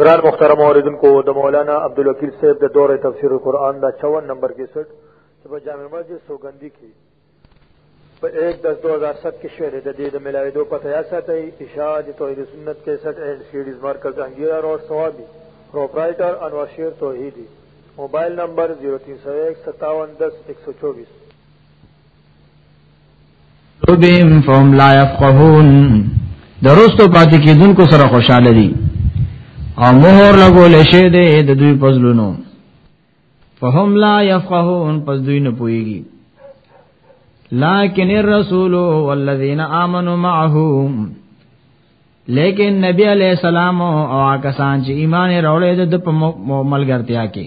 گران محترم اوریدن کو د مولانا عبدالوکیل صاحب د دور تفسیر قرآن دا 54 نمبر کې سټ چې په جامع مسجد سوګندی کې په 1 10 2007 کې شعر د دې د ملاوي دوه پته یا ساتي اشاعت توحید سنت 61 اینڈ سیډیز مرکز انګیرا روډ ثوابي پرپرایټر انور شیر توحیدی موبایل نمبر 03015710124 ربهم فهم لا يفقهون درستو پاتې کیدونکو سره خوشاله دي او مهر لګول شي د دوی پزلونو فهم لا يفقهون پس دوی نه پويږي لكن الرسول والذين امنوا معه لیکن نبی علیہ السلام او کسان چې ایمان راوړل د په ملګرتیا کې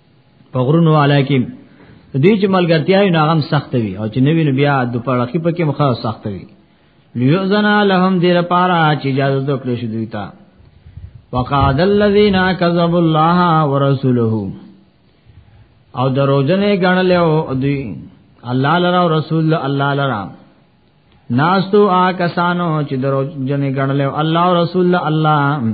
په غرونو علا کې دې چې ملګرتیا یې ناغم سخت وي او چې نوی نو بیا د پړخي پکې مخه سخت وي لیوزنا لهم دې لپاره چې اجازه وکړي شو دوی ته وقعد الذين كذبوا الله ورسوله او دروځنه غنل او دوی الله لرا او رسول الله لرا ناستو آ کسانو چې دروځنه غنل او الله او رسول الله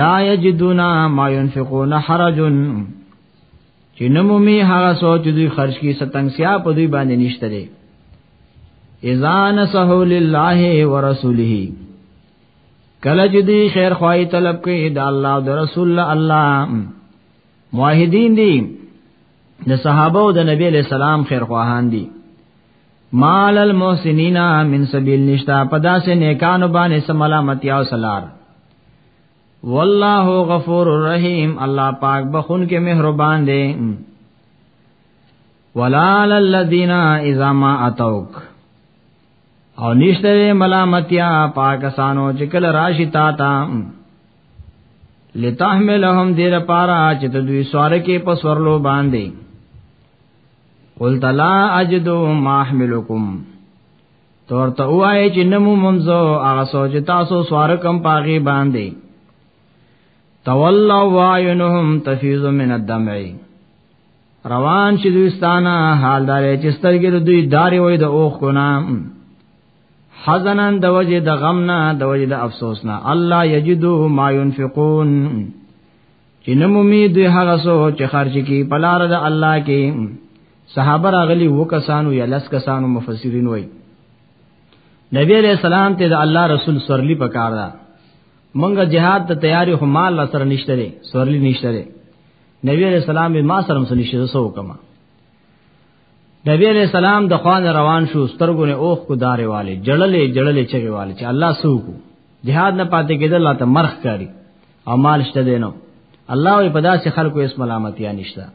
لا یجدون ما ينفقون حرج چې نمومي هغه سوچ دوی خرج کی ستنګسیا په دوی باندې نشته دی اذا نسه لله ورسوله کله چې دوی خیر خوای طلب کوي د الله او د رسول الله موحدین دي د صحابه او د نبی له سلام خیر خواهان دي مال المحسنین من سبیل نشتا پدا سے نیکانو باندې سملامتی او سلار والله غفور الرحیم الله پاک بخون کې مهربان دی ولال الذین اذا ما اتوک او نشته ملامتیا پاکستانو چې کله راشي تا تا لتحملهم دیر پارا چې دوی سوار کې پسورلو باندې قلت لا اجد ما احملکم تور ته وای چې نمو منځو هغه سوچ تاسو سوار کم پاغي باندې تولوا وعینهم تفیض من الدمع روان شي دوستانه حال دار چې سترګې دوی داري وای د اوخ کو نام حزنن د وجه د غم نه د وجه د افسوس نه الله یجدو ما ينفقون چې نمومي دوی هغه سو چې خرج کی پلار د الله کې صحابه راغلي و کسانو یا لس کسانو مفسرین وای نبی علیہ السلام ته د الله رسول سورلی پکار دا منګه جهاد ته تیاری خو مال سره نشته لري سورلی نشته لري نبی علیہ السلام ما سره نشته سو کما نبی علیہ السلام د خوان روان شو سترګو نه اوخ کو دارې والے جړلې جړلې چغې والے چې الله سوکو جهاد نه پاتې کېدل الله ته مرخ کاری او مال شته دینو الله وي پدا سي خلکو اس ملامتیا نشتا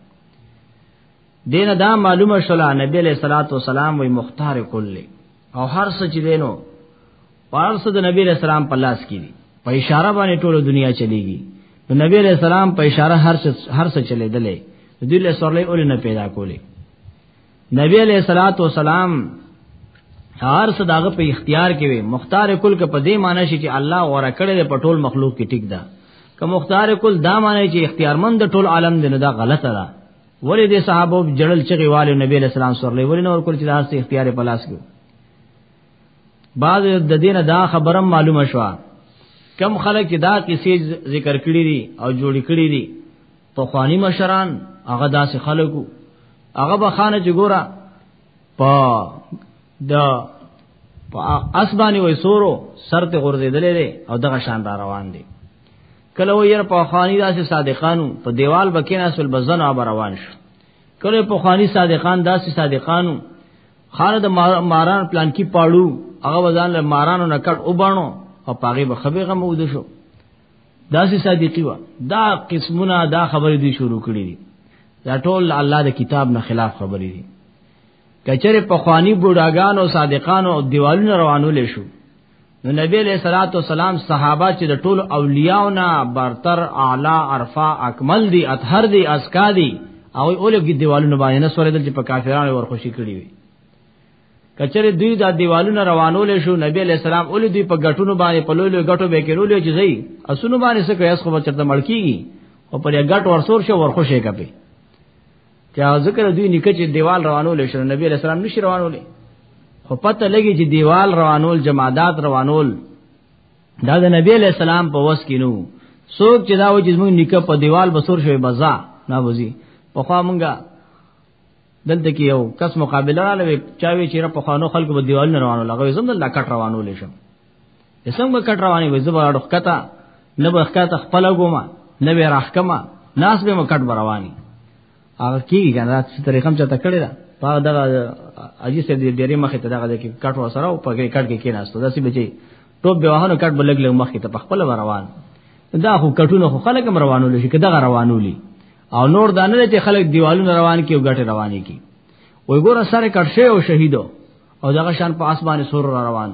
دین دا معلومه شولا نبی علیہ الصلوۃ والسلام وی مختار کلی او هر څه چې دینو پارس د نبی رسول الله په لاس کې دي په اشاره باندې ټول دنیا چلیږي نو نبی علیہ السلام په اشاره هر څه هر څه چلے دلې دوی له سورلې اول نه پیدا کولې نبی علیہ الصلات والسلام هر څه داغه په اختیار کې وي مختار کل کې په دې معنی شي چې الله غوړه کړې په ټول مخلوق کې ټیک ده که مختار کل دا معنی چې اختیارمند ټول عالم دی نو دا غلطه ده ولې د صحابه جړل چغي والي نبی علیہ السلام سورلې ولې نور کول چې داسې اختیار په لاس کې بعض د دین دا خبره معلومه شوه کم خلک دا کیسې ذکر کړی دي او جوړ کړی دي په خواني مشران هغه داسې خلکو هغه به خانه چې ګوره په د په اسبانی وې سورو سر ته غورځېدلې دي او دغه شان را روان دي کله وې په خواني داسې صادقانو په دیوال بکیناسل بزن او روان شو کله په خواني صادقان داسې صادقانو خانه د ماران پلان کې پاړو هغه وزن له مارانو نه کټ وبانو او پاغه به خبره غم ود شو داسې صادقي وا دا قسمونه دا خبرې دي شروع کړې دي دا ټول الله د کتاب نه خلاف خبرې دي کچره په خواني بوډاګان او صادقان او دیوالونو روانو لې شو نو نبی علیہ الصلوۃ والسلام صحابه چې د ټولو اولیاءونه برتر اعلی ارفع اکمل دي اطهر دي اسکا دي او اولګ دي دیوالونه باندې نه سورېدل چې په کافرانو ورخوشي کړی وي کچره دوی دا دیوالونه روانول شو نبی علیہ السلام اول دوی په غټونو باندې په لوی لوی غټو به کې لوی چې زئی اسونو باندې څه کوي اس خو چرته ملکیږي او پر غټ ورسور شو ورخوشي کوي چا ذکر دوی نکه چې دیوال روانول شو نبی علیہ السلام نشي روانول خو پته لګي چې دیوال روانول جمادات روانول دا د نبی علیہ السلام په وس کې نو څوک چې دا و چې موږ نکه په دیوال بسور شوی بزا نه بوزي په خوا مونږه دلته کې یو کس مقابله را لوي چاوي چې را په خوانو خلکو په دیوال نه روانو لغوي زم دلته کټ روانو لشم اسنګ به کټ رواني وې زبر اډخ کتا نه به ښکته خپل ګوما نه به راخکما ناس به مکټ برواني هغه کیږي کنه دا څه طریقم چاته کړی دا په دغه اجي سه دې ډېرې مخې ته دغه دې کې کټ وسره او په کټ کې کې ناس ته داسې بچي ټوب به وهانو کټ بلګ لګ مخې ته په خپل روان دا خو کټونه خو خلک هم روانو لشي کدا روانو لي او نور دانه چې خلک دیوالونه روان کی او ګټه رواني کی وای ګوره سره کټ شه او شهیدو او دغه شان په اسمان سور را روان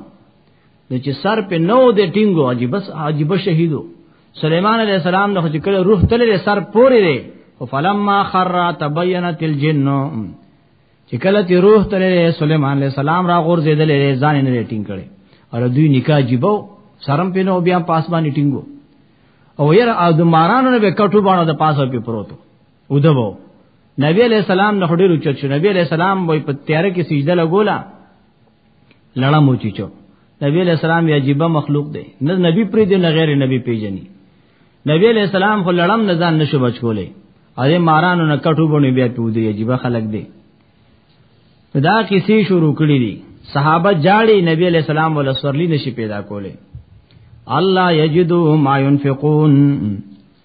نو چې سر په نو د ټینګو عجیب بس عجیب شهیدو سليمان عليه السلام نو چې کله روح تل سر پورې دی او فلما خر تبينت الجن چې کله تی روح تل سليمان عليه السلام را غور زیدل ځان نه ریټینګ کړي او دوی نکاح جيبو شرم پینو بیا پاسمان ټینګو او ير ادمارانو نه به کټو باندې د پاسو په پروتو ودبو نبی علیہ السلام نه ډیر اوچت شو نبی علیہ السلام وای په تیار کې سجده لګولا لړم اوچیچو نبی علیہ السلام یې عجیب مخلوق دی نه نبی پرې دی نه غیر نبی پیژني نبی علیہ السلام خو لړم نه ځان نشو بچ کولې اې مارانو نه کټو بونه بیا پیو دی عجیب خلق دی دا کیسې شروع کړې دي صحابه جاړي نبی علیہ السلام ول سورلی نشي پیدا کولې الله یجدو ما ينفقون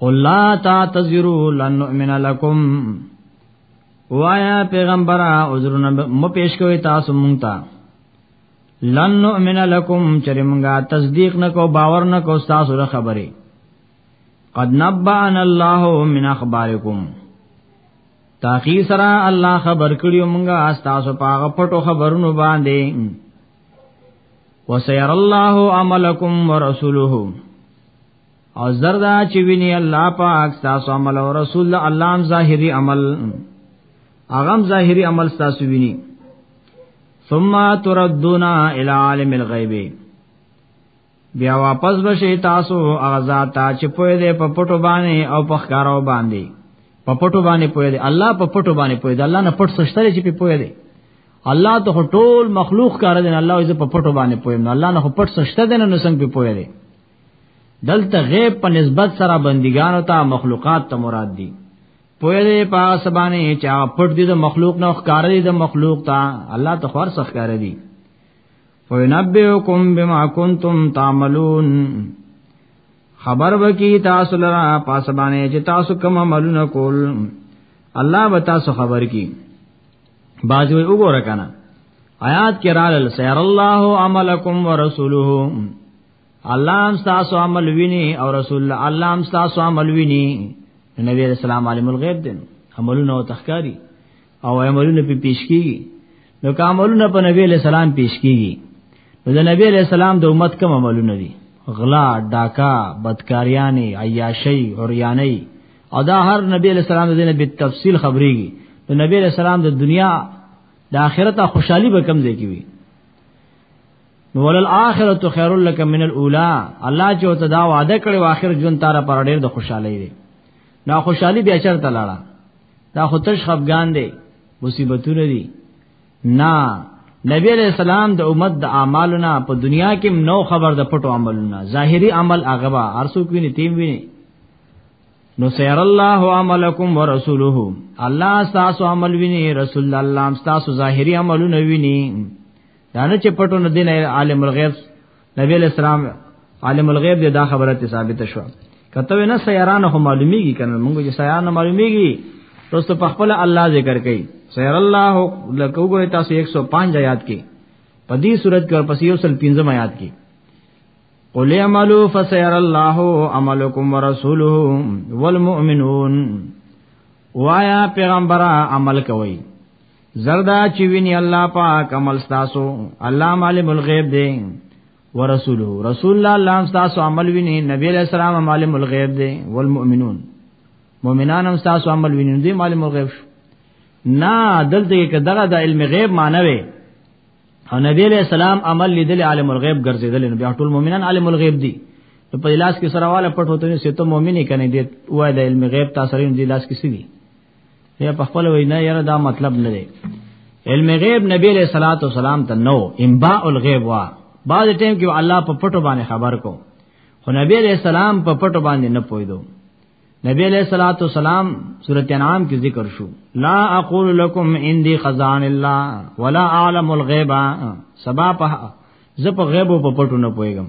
قل لا تعتذروا لن نؤمن لكم وایا پیغمبره عذرونه مو پیش کوي تاسو مونږ ته لن نؤمن لكم چرې مونږه تصدیق نکو باور نکو تاسو له خبره قد نبأنا الله من اخباركم تاخی سره الله خبر کړیو مونږه تاسو پاغه پټو خبرونو باندې وسير الله عملكم ورسوله او زردا چې ویني الله پاک تاسو عمل او رسول الله هم ظاهري عمل اغم ظاهري عمل تاسو ویني ثم تردونا الى عالم الغیب بیا واپس بشي تاسو آزاد تا چې په دې په پټو باندې او په ښکارو باندې په پټو باندې پوي دي الله په پټو باندې پوي دي الله نه پټ سشتره چې په پوي دي الله ته ټول مخلوق کار دي الله یې په پټو باندې پوي نو الله نه پټ سشته دي نو څنګه په پوي دي دلته غیب په نسبت سره بندګانو ته مخلوقات ته مراد دي پوهه دې پاس باندې چا پټ دي د مخلوق نه ښکار دي د مخلوق ته الله ته خور څخه ښکار دي وینبئکم بما کنتم تعملون خبر وکي تاسو لرا پاس باندې چې تاسو کوم عملونه کول الله به تاسو خبر کی باز وی وګوره کنه آیات کې رال سیر الله عملکم ورسوله الله هم تاسو عمل ویني او رسول الله هم تاسو عمل ویني نبی رسول الله عالم الغیب دین عملونه او تخکاری او عملونه په پیش کیږي نو کوملونه په نبی علیہ السلام پیش کیږي نو د نبی علیہ السلام د امت کوم عملونه دي غلا ډاکا بدکاریانی عیاشی اوریانی او دا هر نبی علیہ السلام د دې په تفصیل خبرېږي نو نبی علیہ السلام د دنیا د آخرت خوشحالي به کم ځای کې وي نو ولل اخرت خیر لک من الاولى الله چې ته دا وعده کړې و اخر جون تار پر ډېر د خوشحالي دی نا خوشحالي بیا چرته لاړه دا خو تش خفغان دی مصیبتونه دي نا نبی علیہ السلام د امت د اعمالنا په دنیا کې نو خبر د پټو عملونه ظاهری عمل اغبا ارسو کوي نه تیم ویني نو سیر الله عملکم ورسوله الله تاسو عمل ویني رسول الله تاسو ظاهری عملونه ویني دا نه چې پټو نه دین عالم الغیب نبی علیہ السلام عالم الغیب دې دا خبره ته ثابت شو کته نه سیران هم معلومیږي کنه موږ چې سیران معلومیږي تاسو په خپل الله ذکر کوي سیر الله لکه وګورئ تاسو 105 آیات کې په دې صورت کې ورپسې یو سل 15 آیات کې قل اعملوا فسير الله عملكم ورسوله والمؤمنون وایا پیغمبره عمل کوي زردا چې ویني الله پاک عمل تاسو الله عالم الغیب دی ورسول رسول الله الله تاسو عمل ویني نبی علیہ السلام عالم الغیب دی والمؤمنون مؤمنان هم تاسو عمل ویني دی عالم الغیب شو نه دلته کې دغه د علم غیب مانوي او نبی علیہ السلام عمل لیدل عالم الغیب ګرځیدل نو بیا ټول مؤمنان عالم الغیب دي نو په لاس کې سره والا پټ هوته نه سته مؤمنې کنه دي وای د علم غیب تاسو رین دي لاس کې سړي یا په خپل وینا یره دا مطلب نه دی علم غیب نبی علیہ الصلوۃ والسلام ته نو انباء الغیب وا بعد ټیم کې الله په پټو باندې خبر کو خو نبی علیہ السلام په پټو باندې نه پویدو نبی علیہ الصلوۃ والسلام سورۃ انعام کې ذکر شو لا اقول لكم عندي خزان الله ولا اعلم الغیب سبا په زه په غیب او په پټو نه پویګم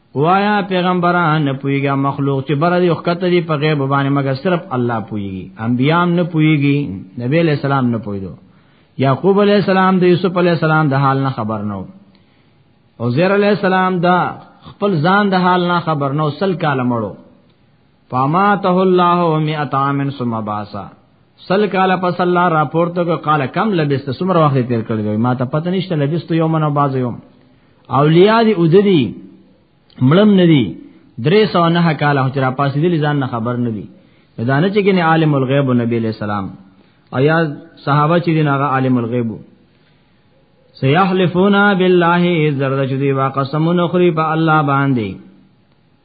وایا پیغمبران نه پویګا مخلوق چې بر دې وخت دې په غیب باندې مګر صرف الله پویږي انبیام نه پویږي نبی علیہ السلام نه پویدو یعقوب علیہ السلام د یوسف علیہ السلام د حال نه خبر نو او زیر علیہ السلام دا خپل ځان د حال نه خبر نو سل کاله مړو فماته الله مئات عام ثم باسا سل کاله پس الله راپورته کو قال کم لبست سمره وخت تیر کړی دی ما ته پته نشته لبست یوم نو باز یوم اولیاء دی اوددی مړم ندی درې سو نه کاله چې را پاسې دي ځان نه خبر ندی دا نه چې کنه عالم الغیب نبی علیہ السلام او یا صحابه چې دغه عالم الغیب سیحلفونا بالله زرد چې دی واقسمون خری په الله باندې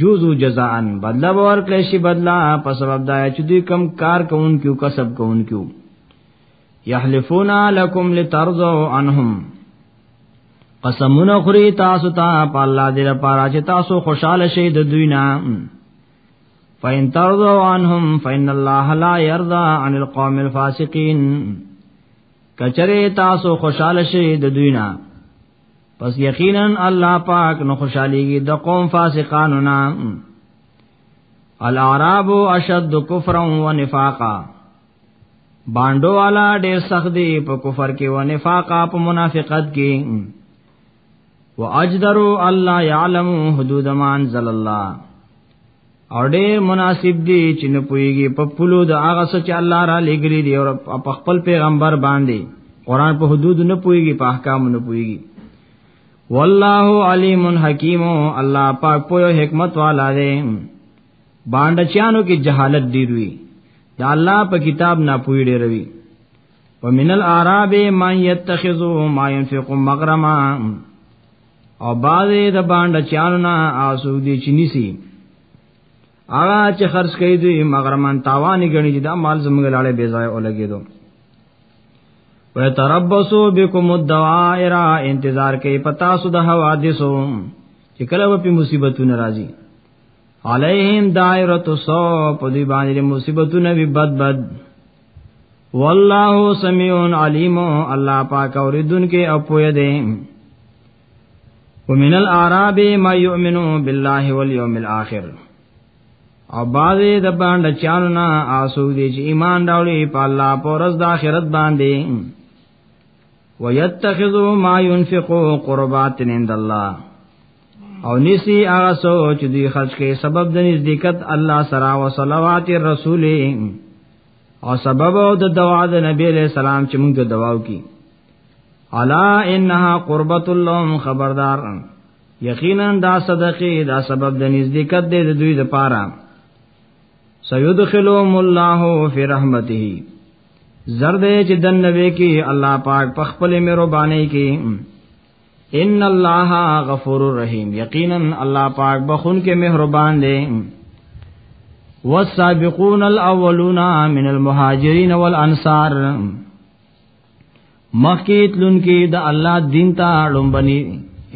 جوزو جزاءن بدلا باور کړی شي بدلا په سبب دا چې دوی کم کار کوونکو کسب کوونکو یحلفون لکم لترضوا عنهم قسمونه خوري تاسو ته په الله دې لپاره چې تاسو خوشاله شئ د دوی نه فین ترضوا عنهم فین الله لا يرضى عن القوم الفاسقين کچره تاسو خوشاله شئ د دوی نه پس یقینا الله پاک نو خوشاليږي د قوم فاسقانو نه الاعراب اشد کفرا و نفاقا باندو والا ډېر سخت دی په کفر کې و نفاقا په منافقت کې واجدروا الله يعلم حدود ما انزل الله او ډېر مناسب دی چې نه پويږي په پلو د هغه څه چې الله را لګري دی او په خپل پیغمبر باندې قران په حدود نه پويږي په احکام نه پويږي والله علیم حکیم الله پاک په حکمت والا دی باندې چانو کې جهالت ډیر وی دا الله په کتاب نه پوي ډیر وی ومن الاعراب من يتخذ ما ينفق مغرما او بازه د باندې چانو نه آسو دي چنيسي هغه چې خرج کوي دوی مغرمن تاوان غني چې دا مال زموږ لاړې بې ځای ولګي دو وتربصو بكم الدوائر انتظار کوي پتا سو د حوادثو چې کله په مصیبتونه راځي علیهم دائرۃ الصو په دې باندې مصیبتونه وی بد بد والله سميع عليم الله پاک اوریدونکو او پوهه دی ومن الاعراب ما يؤمن بالله واليوم الاخر او بازه د باندې چانو نه آسو دي چې ایمان راوړي په الله پر ورځ د آخرت باندې ويتخذو ما ينفقو قربات عند الله او نسی هغه سوچ دی خرج کې سبب د نزدېکت الله سره او صلوات رسوله او سبب او د دوا د نبی علیہ السلام چې موږ دواو کی الا انها قربت اللهم خبردار یقینا دا صدقه دا سبب د نزدېکت دی د دوی د پاره سيدخلهم الله فی رحمته زرد چې دن نبی کی الله پاک په خپل مهرباني کې ان الله غفور الرحیم یقینا الله پاک بخون کې مهربان دی والسابقون الاولون من المهاجرین والانصار مخکیت لون کې د الله دین ته لومبني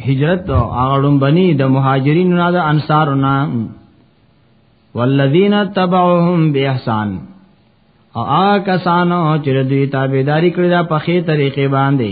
هجرت او هغه لومبني د مهاجرین نه د انصار نه والذین تبعوهم باحسان او آ کسانو چې دوی تابعداري کړې ده په خې طریقې باندې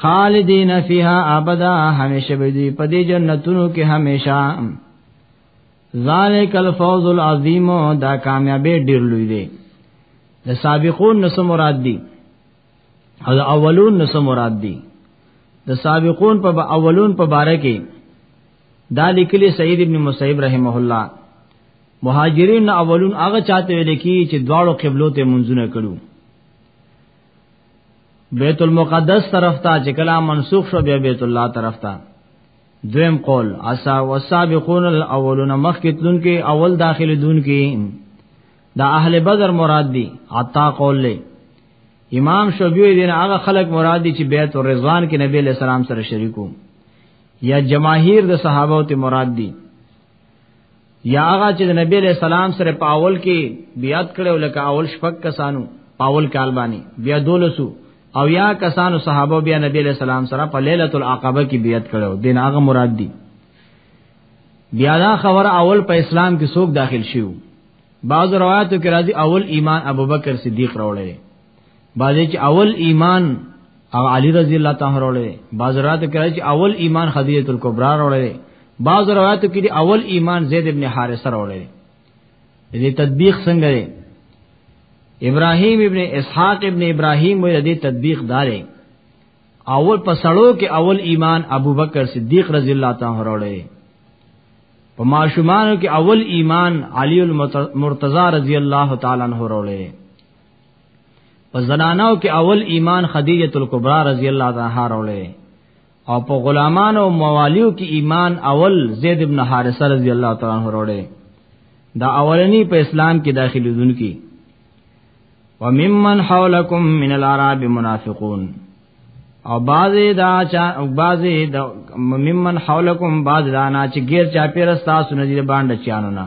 خالدین فیها ابدا همیشه به دی په دې جنتونو کې همیشه ذالک الفوز العظیم دا کامیابی ډیر لوی دی د سابقون نس مراد دی او د اولون نس مراد دی د سابقون په اولون په باره کې دا لیکلی سید ابن مسیب رحمه الله مهاجرین اولون هغه چاته ویل کی چې دواړو قبلو ته منځونه کړو بیت المقدس طرف ته چې کله منسوخ شو بیا بیت الله طرف ته دویم قول اسا والسابقون الاولون مخکتلون کې اول داخل دون کې دا اهل بدر مراد دي عطا قول له امام شبیوی دین هغه خلق مراد دي چې بیت الرضوان کې نبی علیہ السلام سره شریکو یا جماهیر د صحابه ته مراد دي یا هغه چې د نبی له سلام سره په اول کې بیات کړو لکه اول شپک کسانو پاول کال باندې بیا دولسو او یا کسانو صحابه بیا نبی له سلام سره په ليله العقبه کې بیات کړو دین هغه مراد دی بیا دا خبر اول په اسلام کې څوک داخل شیو بعض روایتو کې راځي اول ایمان ابوبکر صدیق راوړل باځي چې اول ایمان او علی رضی الله تعالی وروړي باز روایت کوي چې اول ایمان خدیجه الکبرى وروړي باز روایت کوي اول ایمان زید ابن حارثه وروړي دې تطبیق څنګه دی ابراهیم ابن اسحاق ابن ابراهیم وې دې تطبیق دارې اول پسړو کې اول ایمان ابوبکر صدیق رضی الله تعالی وروړي په ماشومانو کې اول ایمان علی المرتضی رضی الله تعالی عنہ وروړي په زنانو کې اول ایمان خدیجه الکبرى رضی الله عنها راولې او په غلامانو او موالیو کې ایمان اول زید ابن حارثه رضی الله تعالی عنہ راولې دا اولنی په اسلام کې داخلي دن کې وممن حولکم من العرب منافقون او بعضی دا چا او بعضی دا ممن حولکم بعض دا نه چې غیر چا پیر تاسو نه دي باندې چانو نه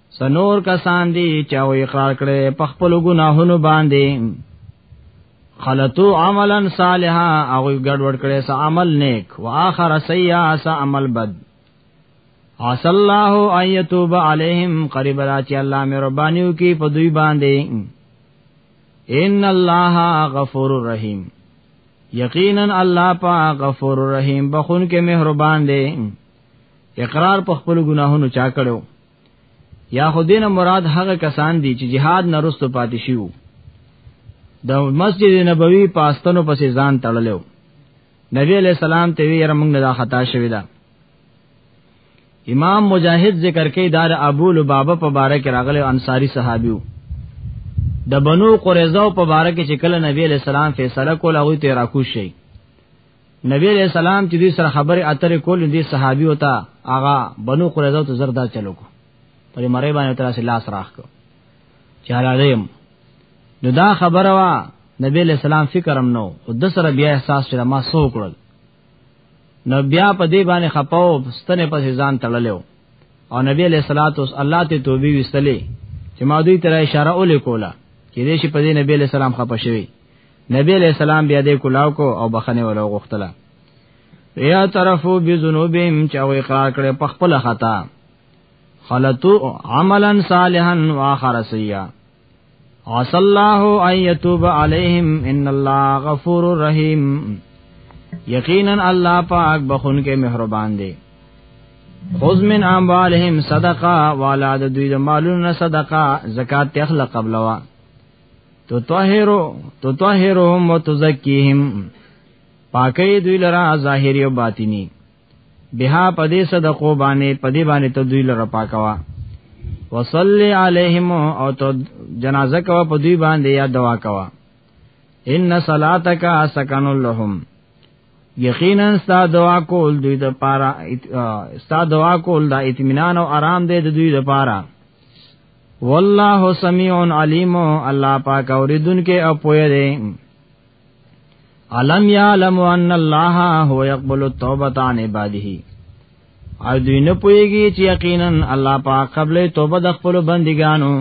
سنور کسان دي چې او اقرار کړي په خپل ګناهونو باندې خلطو عملا صالحا او ګډوډ کړي سا عمل نیک واخر سیئا سا عمل بد عسى الله ان يتوب عليهم قريب را چې الله مې ربانيو کې په دوی باندې ان الله غفور رحيم یقینا الله پاک غفور رحیم بخون کې مهربان دی اقرار په خپل ګناهونو چا کړو یا خودین مراد هغه کسان دي چې جهاد نه رستو پاتې شيو د مسجد نبوي پاستنو پسې ځان تړلو نبی علیہ السلام ته ویره موږ نه دا خطا شوی دا امام مجاهد ذکر کوي دا د ابو لبابه په باره کې راغلی انصاری صحابیو د بنو قریظه په باره کې چې کله نبی علیہ السلام فیصله کوله هغه ته راکوش شي نبی علیہ السلام چې دې سره خبره اترې کول دې صحابي وتا آغا بنو قریظه ته زردا چلو کو پرې مړې باندې تر سره لاس راخ کو چې حلالیم نو دا خبره وا نبی علیہ السلام فکرم نو او د سره بیا احساس چې ما سو کړل نو بیا په دې باندې خپاو ستنه په ځان تړلو او نبی علیہ الصلات والسلام الله ته توبې وستلې چې ما دوی تر اشاره اولې کوله چې دې شي په دې نبی علیہ السلام خپه شوی نبی علیہ السلام بیا دې کلاو کو او بخنه ولا غختله یا طرفو بذنوبهم چې او اقرار کړي په خپل خطا خلطو عملا صالحا واخر سیئا عسى الله ان يتوب عليهم ان الله غفور رحيم یقینا الله پاک بخون کې مهربان دی خذ من اموالهم صدقه والا د دوی د مالونو صدقه زکات تخلق قبلوا تطهرو تطهرهم وتزکیهم پاکی دوی لرا ظاهری او باطینی بها پدې صدقو باندې پدې باندې ته دوی لره پاکوا وصلی علیهم او ته جنازه کوا په دوی باندې یا دوا کوا ان صلاتک سکن لهم یقینا ستا دعا کول دوی د پاره ستا دعا کول دا اطمینان او آرام دې د دوی د پاره والله سميع عليم الله پاک اوریدونکو او پوهه دی علم یعلم ان الله هو يقبل التوبه عن عباده او دوی نه پويږي چې یقینا الله پاک قبل توبه د خپل بندګانو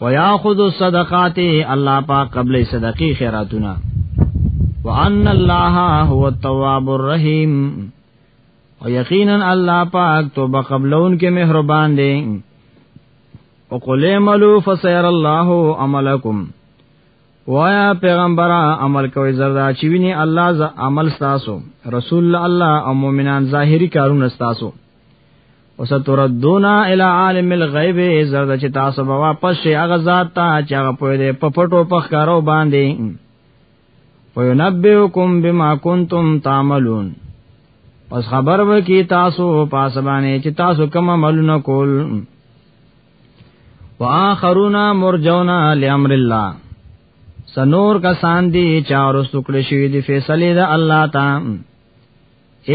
وياخذ الصدقات الله پاک قبل صدقي خیراتونه وان الله هو التواب الرحیم او یقینا الله پاک توبه قبلون کې مهربان دی او قل اعملوا فسير الله عملکم وایا پیغمبره عمل کوي زردا چې ویني الله ز عمل تاسو رسول الله او مؤمنان ظاهری کارونه تاسو وستردونا الى عالم الغیب زرد چې تاسو به واپس شي هغه ذات ته چې هغه په دې په پټو په ښکارو باندې وینبئکم بما کنتم تعملون پس خبر وکي تاسو پاسبانه چې تاسو کوم عملونه کول واخرون مرجون لامر الله سنور کسان دي چارو سکړه شوی دی فیصله ده الله تعالی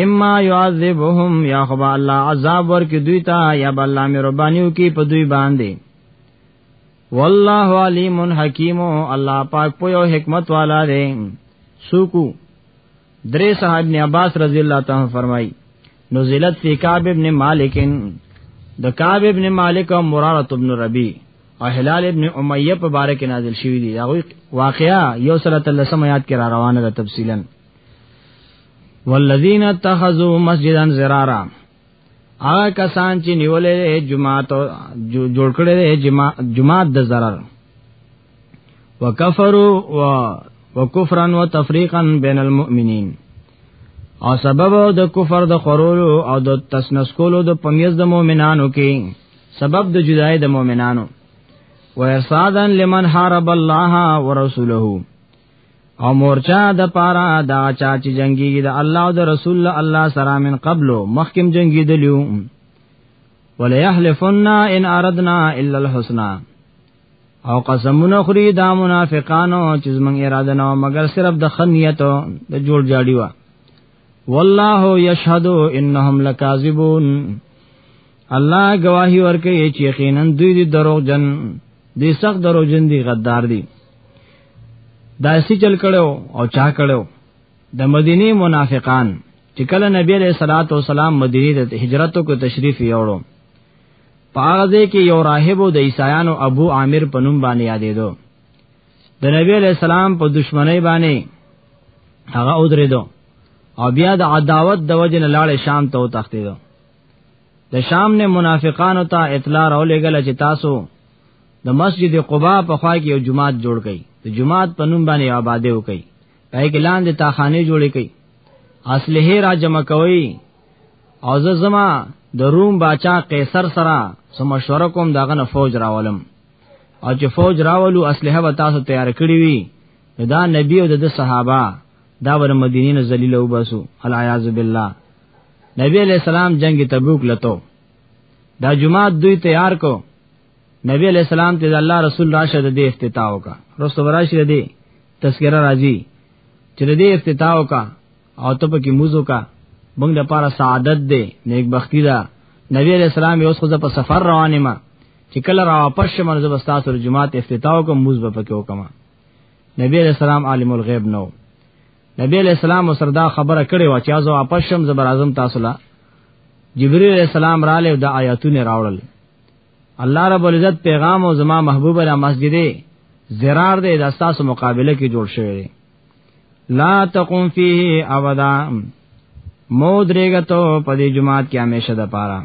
اما يعذبهم یا خبا الله عذاب ورک دوی ته یا بل امر ربانیو کی په دوی باندې والله علیم حکیم الله پاک په یو حکمت والا دی سوکو درې صاحب ابن عباس رضی الله تعالی فرمای نزلت فی کعب ابن مالک د کعب ابن مالک او مراره ابن ربی او هلال ابن امیہ په باره کې نازل شوی دی هغه واقعا یو سره تلسم یاد کرا روانه ده تفصیلا والذین اتخذوا مسجدا زرارا هغه کسان چې نیولې جماعت جوړ کړي دي جماعت د zarar وکفروا و وکفرا وتفریقا بین المؤمنین او سبب د کفر د خورولو او د تسنس کولو د پمیز د مؤمنانو کې سبب د جدای د مؤمنانو و ارصادن لمن حارب الله ورسوله او مورچا د پارا دا چا چې جنگي د الله او د رسول الله سره من قبلو مخکم جنگي دلیو وليحلفن ان اردنا الا الحسنى او قسمونه خوري دا منافقانو چې زمون اراده نه مگر صرف د خنیت د جوړ جاړي وا والله یشهد انهم لکاذبون الله گواہی ورکړي چې یقینا دوی دروغ جن دې سخت دروژن دي غدار دي داسې چل کړو او چا کړو د مدینه منافقان چې کله نبی علیہ الصلوۃ والسلام مدینه ته هجرت کو تشریف یوړو پاغه کې یو راهب د عیسایانو ابو عامر په نوم باندې یادېدو د نبی علیہ السلام په دشمنی باندې هغه اودریدو او بیا د عداوت د وجه نه لاړې شام ته وتښتیدو د شام نه منافقانو ته اطلاع راولېګل چې تاسو د مسجد قباء په خوا کې یو جماعت جوړ کړئ د جماعت په نوم باندې آبادې وکړئ پای کې لاندې تاخانه جوړې کړئ اصله را جمع کوي او زه زما د روم باچا قیصر سره سم مشوره کوم داغه نه فوج راولم او چې فوج راولو اصله به تاسو تیار کړی وي دا نبی او د صحابه دا ور مدینه ذلیل وباسو العیاذ بالله نبی علیہ السلام جنگ تبوک لته دا جمعه دوی تیار کو نبی علیہ السلام ته الله رسول راشه د افتتاح وکا رسول راشه دی تذکرہ راځي چې د افتتاح وکا او ته پکې موزو کا موږ د پاره سعادت دی نیک بختی دا نبی علیہ السلام یې اوس خو په سفر روانه ما چې کله را واپس شم نو زه تاسو د جمعه افتتاح کوم موز به پکې وکم نبی علیہ السلام عالم الغیب نو نبی علیہ السلام سره دا خبره کړې و چې ازو واپس شم زبر اعظم تاسو لا جبرئیل علیہ السلام را لې دا آیاتونه راوړل الله رب العزت پیغام او زما محبوب را مسجد زرار دې د تاسو مقابله کې جوړ شوی دی لا تقوم فيه ابدا مود رېګتو په دې جماعت کې همیشه د پاره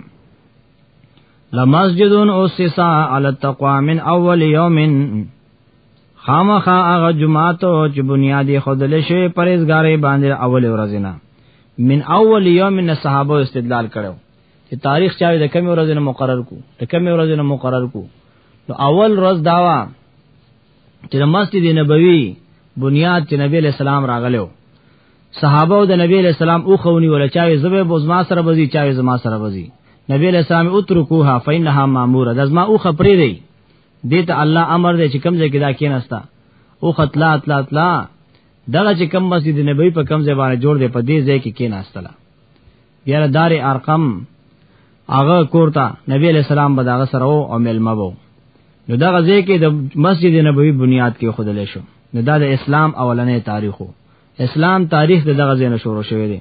لمسجدون اسسا علی التقوا من اول یومن خامخا هغه جمعات چې بنیاد یې خدل شي پرېزګارې باندې اول ورځ نه من اول یوم من صحابه استدلال کړو چې تاریخ چا د کمی ورځ نه مقرر کو د کمی ورځ نه مقرر کو نو اول ورځ داوا چې د مسجد نبوي بنیاد چې نبی له سلام راغلو صحابه او د نبی له سلام او خونی ولا چاوي زبه بوزما سره بزي چاوي زما سره بزي نبی له سلام اترکوها فینها ماموره د زما او خپرې دی دې ته الله امر دی چې کمزې کې دا کېناستا او خطلا اتلا اتلا دغه چې کم مسجد نبوي په کمزې باندې جوړ دی په دې ځای کې کېناستلا بیا دار ارقم هغه کوړتا نبی علیہ السلام به داغه سره او ملما وو نو دا غزه کې د مسجد نبوي بنیاد کې خودلې شو نو دا د اسلام اولنې تاریخو اسلام تاریخ د دغه ځای نه شروع شوی دی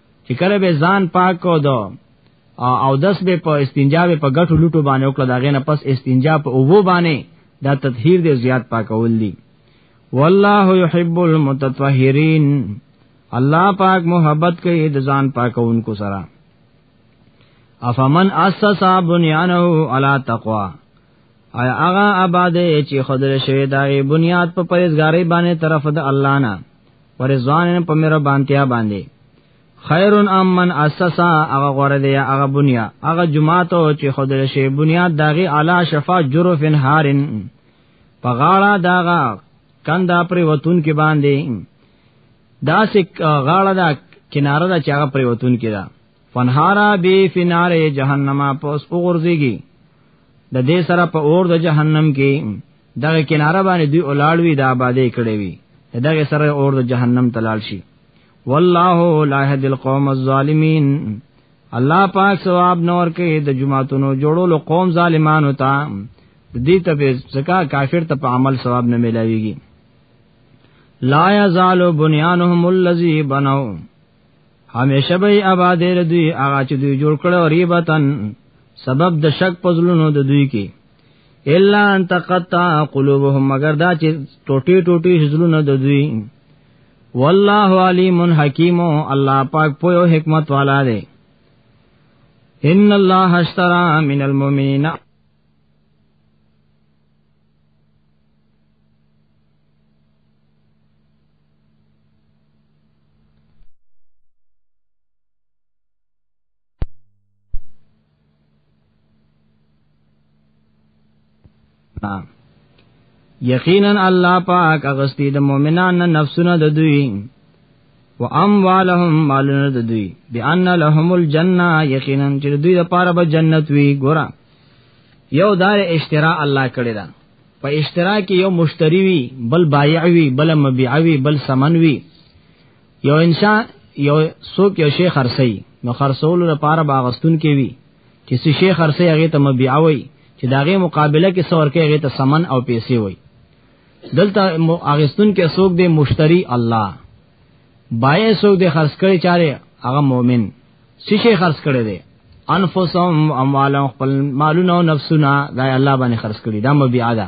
چې کله به ځان پاک کو دو او دس به په استنجا به په غټو لټو باندې وکړه دا غینه پس استنجا په اوو باندې دا تطهیر دې زیات پاکول دي والله يحب المتطهرين الله پاک محبت کوي د ځان پاکونکو سره افمن اسس بنيانه على تقوا ایا هغه آباد چې خدای شوی دا بنیاد په پرېزګاری باندې طرف د الله نه ورزوان په مېره بانتیا باندې خیرون امن اسسا هغه غره دی هغه بنیا هغه جماعت چې خدای شی بنیاد داغي علا شفا جرف هارن په غاړه داغه کندا پر وتون کې باندې دا سک غاړه دا کناره دا چاغه پر وتون کې دا فنهارا بی فنار جهنم پس وګرځيږي د دې سره په اور د جهنم کې دغه کناره باندې دوی اولاړوي دا آبادې کړې وي دغه سره اور د جهنم تلال شي والله لا يهدي القوم الظالمين الله پاک ثواب نور کې د جماعتونو جوړولو قوم ظالمانو ته دې ته به زکا کافر ته په عمل ثواب نه ملاويږي لا يزال بنيانهم الذي بنوا همیشه به آباد لري دوی هغه چې دوی جوړ کړو ریبتن سبب د شک پزلونو د دوی کې الا ان تقطع قلوبهم مگر دا چې ټوټي ټوټي حزلونه د دوی والله علیم حکیم الله پاک په حکمت والا دی ان الله اشترى من المؤمنین یقینا الله پاک اغستی د مؤمنان نفسونه د دوی و اموالهم مالونه د دوی بان لهم الجنه یقینا چې دوی لپاره به جنت وي ګورا یو دار اشترا الله کړی دا په اشتراک یو مشتری وي بل بایع وي بل مبيع وي بل سمن وي یو انشاء یو څوک یو شیخ خرسي نو خرسول لپاره باغستون کې وي چې څه شیخ خرسي هغه ته مبيع وي چې داغه مقابله کې څور کې هغه ته سمن او پیسې وي دلته اغستون کې څوک دی مشتری الله بایع څوک دی خرڅ کړي چاره هغه مؤمن څه شي خرج کړي دي انفسهم اموالهم خپل مالونه او نفسونه دا الله باندې خرج کړي دا مبيع ده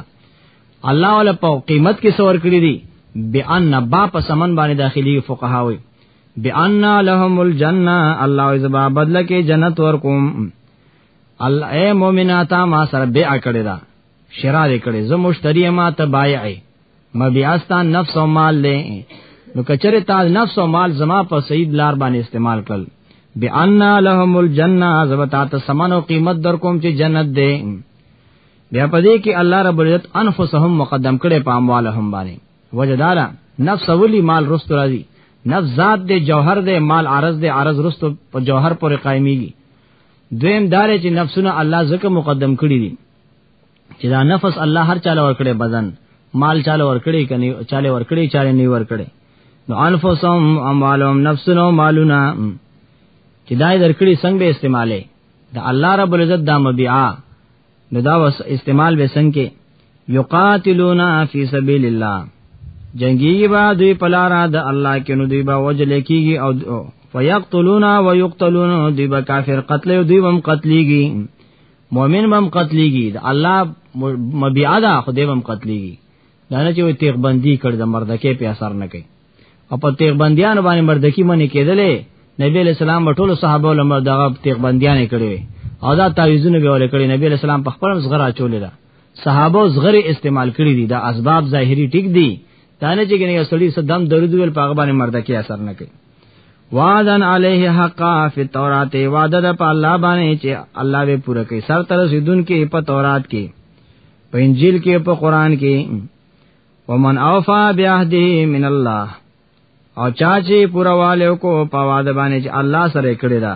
الله ولا په قیمت کې سور کړی دي بان با په سمن باندې داخلي فقهاوي بان لهم الجنه الله عزبا بدل کې جنت ورکوم الله اے مؤمناتا ما سره بیا کړی دا شرا دې کړې زه مشتری ما ته بایعې مبياستا نفس او مال لې نو کچره تا نفس او مال زما په سید لار باندې استعمال کړ بأن لهم الجنه زبتا ته سمنو قیمت در کوم چې جنت دې بیا پدې کې الله رب العزت انفسهم مقدم کړي په اموالهم باندې وجدارا نفس اولی مال رست راځي نفس ذات دې جوهر دې مال عرض دې عرض رست په جوهر پورې قائميږي دویم دار چې نفسونه الله زکه مقدم کړی دي چې دا نفس الله هر چاله ورکړي بدن مال چاله ورکړي کني چاله ورکړي چاله نه ورکړي نو انفسهم اموالهم نفسهم مالنا چې دای درکړي څنګه به استعماله دا الله رب العزت دا مبيعا نو دا وس استعمال به څنګه یقاتلون فی سبیل الله جنگی با دوی پلارا د الله کې نو دوی با وجل کیږي او فیقتلون و یقتلون دوی با کافر قتل او دوی هم قتلېږي مؤمن بم قتلېږي د الله مبيعه ده خو دې بم قتلېږي دا نه چې وي تیغ بندي کړ د مردکې په اثر نه کوي او په تیغ بنديان باندې مردکی منې کېدلې نبی علیہ السلام په ټولو صحابه لمر دغه تیغ بنديان کړي او دا تعویذونه به ول کړي نبی علیہ السلام په خپل زغرا چولې ده صحابه زغر استعمال کړي دي دا اسباب ظاهری ټیک دي دا نه چې ګنې یو سړی صدام درود ویل په هغه باندې مردکی اثر نه کوي وعدن علیه حقا فی التورات وعده ده په الله باندې چې الله به پوره کوي سر تر رسیدون کې په تورات کې په انجیل کې په قران کې ومن اوفا بیاهده من الله او چا چې پوره والو کو په وعده باندې چې الله سره کړی دا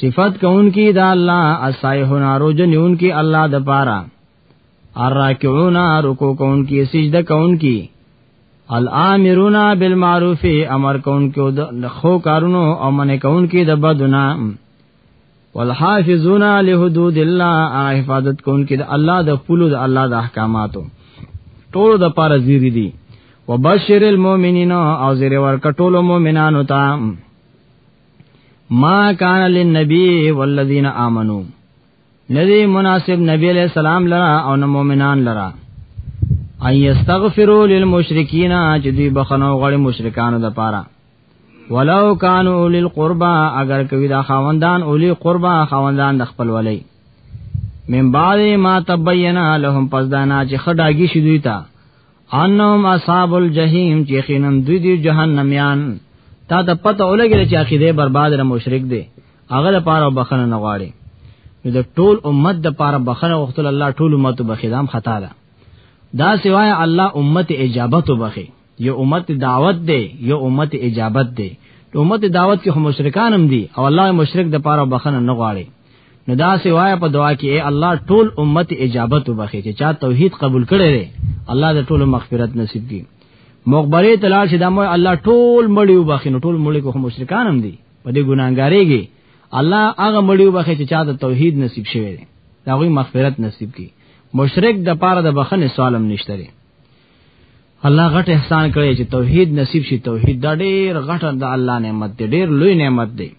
صفات کون کی دا الله اسایحون روجنون کی الله د پاره الراکعون رکو کون کی سجده کون کی الامرون بالمعروف امر کون کی د خو کارونو او منع کون کی د بدنا والحافظون لحدود الله حفاظت کون کی د الله د خپل د الله د احکاماتو ټول د پاره زیری دي وبشر المؤمنین او زیر ورکټول مؤمنانو ته ما کان للنبی والذین آمنو ندی مناسب نبی علیہ السلام لرا او نه مؤمنان لرا ان یستغفروا للمشرکین چې دوی بخنو غړي مشرکانو د پاره ولو کانوا اولی القربا اگر کوي دا خاوندان اولی قربا خاوندان د خپل ولی من بعد ما تبینا لهم پس دانا چې خډاګی شې دوی ته انهم اصحاب الجحیم چې خینم دوی دی جهنميان تا ته پته ولګی چې عقیده برباد را مشرک دی هغه لپاره بخنه نه غواړي نو د ټول امت د لپاره بخنه وختل الله ټول امت بخیدام خطا ده دا سوای الله امت اجابت وبخي یو امت دعوت دی یو امت اجابت دی امت دعوت کې هم مشرکان هم دي او الله مشرک د لپاره بخنه نه غواړي نو دا سوای په دعا کې اے الله ټول امت اجابت وبخې چې چا توحید قبول کړي لري الله دې ټول مغفرت نصیب کړي مغبره تلار چې دمو الله ټول مړي وبخې نو ټول مړي کوم مشرکان هم دي په دې ګناګاریږي الله هغه مړي وبخې چې چا د توحید نصیب شوی دی دا غوي مغفرت نصیب کړي مشرک د پاره د بخنه سوالم نشته لري الله غټ احسان کړی چې توحید نصیب شي توحید دا ډېر غټ د الله نعمت دی ډېر لوی نعمت دی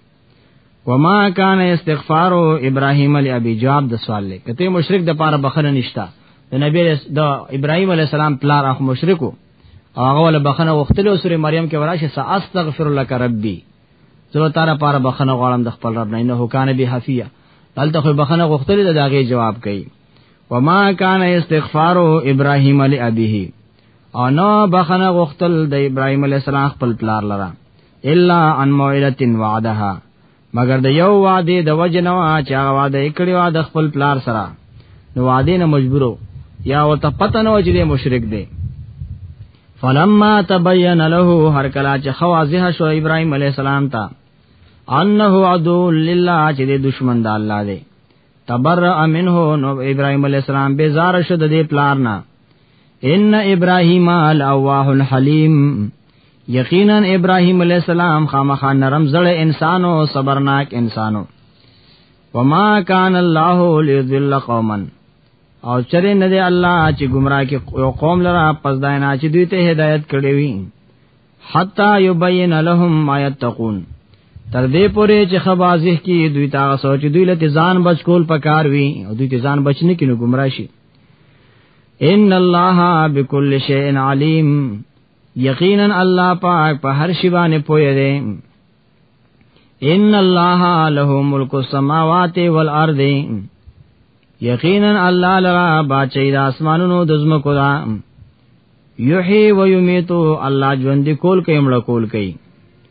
وما کان استغفار ابراهیم علی ابي جواب د سوال لې کته مشرک د پاره بخنه نشتا د نبی د ابراهیم علی السلام پلار اخ مشرکو او هغه ول بخنه وختلو سورې مریم کې وراشه سا استغفر لك ربي زه تعالی پاره بخنه غواړم د خپل رب نه نه کان به حفیه دلته خو بخنه غختلې د هغه جواب کوي وما کان استغفار ابراهیم علی ابيه انا بخنه غختل د ابراهيم عليه السلام خپل پلار لره الا ان موعده وعدها مگر د یو وعده د وجه نه وا چې هغه وعده کړی و د خپل پلار سره نو وعده نه مجبورو یا ورته پته نه و چې مشرک دی فلما تبين له هر کلا چې خوازه شو ابراهيم عليه السلام ته انه عدو لله چې د دشمن د الله دی تبرأ منه نو ابراهيم عليه السلام بیزار شو د دې پلار نه ان ابراهیم الاواه الحلیم یقینا ابراهیم علیہ السلام خامخا نرم زړه انسان او صبرناک انسانو وما کان الله ليذل قوما او چرې نه دی الله چې گمراه کې یو قوم لره پس داینا چې دوی ته هدایت کړی وي حتا یبین لهم ما یتقون تر دې پورې چې خبازه کې دوی تاسو چې دوی له ځان بچ کول پکار وي او دوی ځان بچ نه کینو گمراه شي ان الله بكل شيء عليم یقینا الله پاک په هر شی باندې پوهه دی ان الله له ملک السماوات والارض یقینا الله لرا باچې د اسمانونو د زمکو دا یحیی و یمیتو الله ژوند کول کوي مړ کول کوي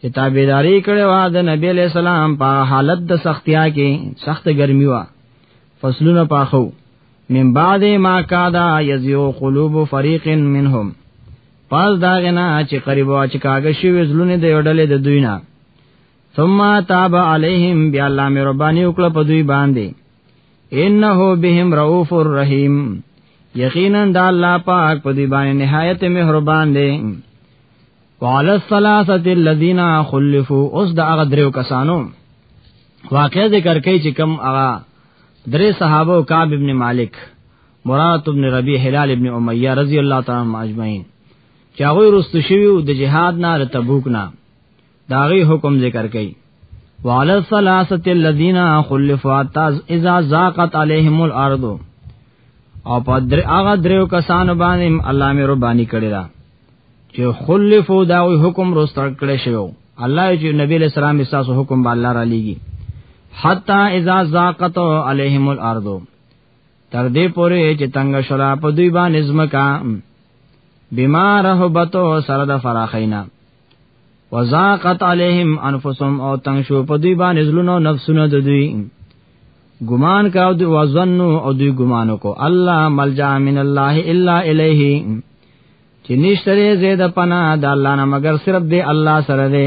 چې تابعداري کړې وا د نبی له سلام په حالت د سختیا کې سخت ګرمي وا فصلونه پاخو من بعد ما کادا یزیو قلوب فریق منهم پس دا غنا چې قریب وا چې کاګه شی وزلونه د یړلې د دوی نه ثم تاب علیہم بیا الله مې ربانی وکړه په دوی باندې انه بهم رؤوف الرحیم یقینا د الله پاک په دې باندې نهایت مهربان دی وعلى الثلاثه الذين خلفوا اوس دا هغه دریو کسانو واقع ذکر کوي چې کم هغه درې صحابه او کعب ابن مالک مرات ابن ربی هلال ابن امیہ رضی الله تعالی عنهم اجمعین چې هغه رست شوی د جهاد نه د تبوک نه داغي حکم ذکر کړي وعلى الثلاثه الذين خلفوا اذا ضاقت عليهم الارض او په هغه دریو کسانو باندې الله مې ربانی کړی دا چې خلفو دا حکم رستر کړی شو الله چې نبی له سلام اساس حکم به الله را لېږي حتا اذا زاقت عليهم الارض تر دې پورې چې تنگ شلا په دوی باندې زمکا بیمار هبتو سره د فراخینا وزاقت عليهم انفسهم او تنگ شو په دوی باندې زلونو نفسونو د دوی ګمان کاو دی وزنو او دوی ګمانو کو الله ملجا من الله الا الیه چې نشتره زید پنا د الله نه مگر صرف دی الله سره دی